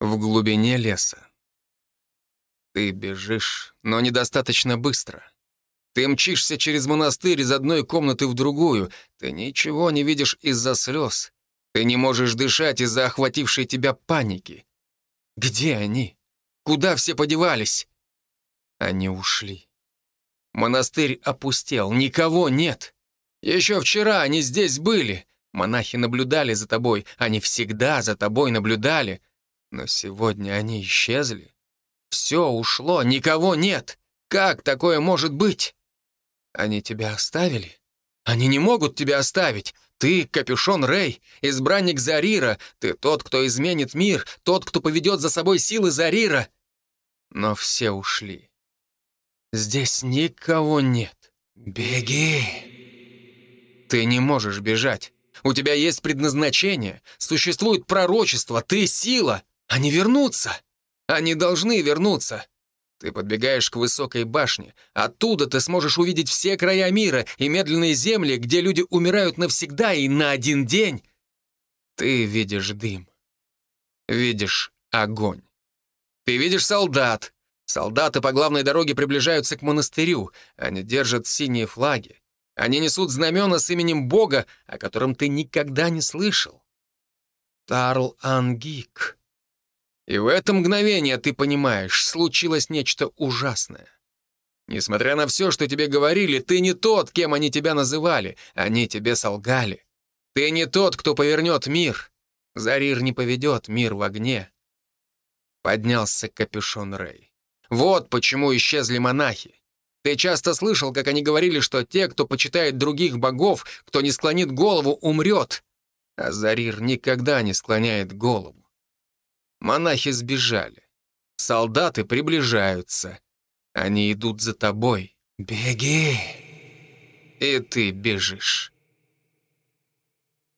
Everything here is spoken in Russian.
в глубине леса. Ты бежишь, но недостаточно быстро. Ты мчишься через монастырь из одной комнаты в другую. Ты ничего не видишь из-за слез. Ты не можешь дышать из-за охватившей тебя паники. Где они? Куда все подевались? Они ушли. Монастырь опустел, никого нет. Еще вчера они здесь были. Монахи наблюдали за тобой, они всегда за тобой наблюдали. Но сегодня они исчезли. Все ушло, никого нет. Как такое может быть? Они тебя оставили? Они не могут тебя оставить. Ты — Капюшон Рэй, избранник Зарира. Ты тот, кто изменит мир, тот, кто поведет за собой силы Зарира. Но все ушли. Здесь никого нет. Беги. Ты не можешь бежать. У тебя есть предназначение. Существует пророчество. Ты — сила. Они вернутся. Они должны вернуться. Ты подбегаешь к высокой башне. Оттуда ты сможешь увидеть все края мира и медленные земли, где люди умирают навсегда и на один день. Ты видишь дым. Видишь огонь. Ты видишь солдат. Солдаты по главной дороге приближаются к монастырю. Они держат синие флаги. Они несут знамена с именем Бога, о котором ты никогда не слышал. Тарл Ангик. И в это мгновение ты понимаешь, случилось нечто ужасное. Несмотря на все, что тебе говорили, ты не тот, кем они тебя называли. Они тебе солгали. Ты не тот, кто повернет мир. Зарир не поведет мир в огне. Поднялся капюшон Рэй. Вот почему исчезли монахи. Ты часто слышал, как они говорили, что те, кто почитает других богов, кто не склонит голову, умрет. А Зарир никогда не склоняет голову. Монахи сбежали. Солдаты приближаются. Они идут за тобой. Беги! И ты бежишь.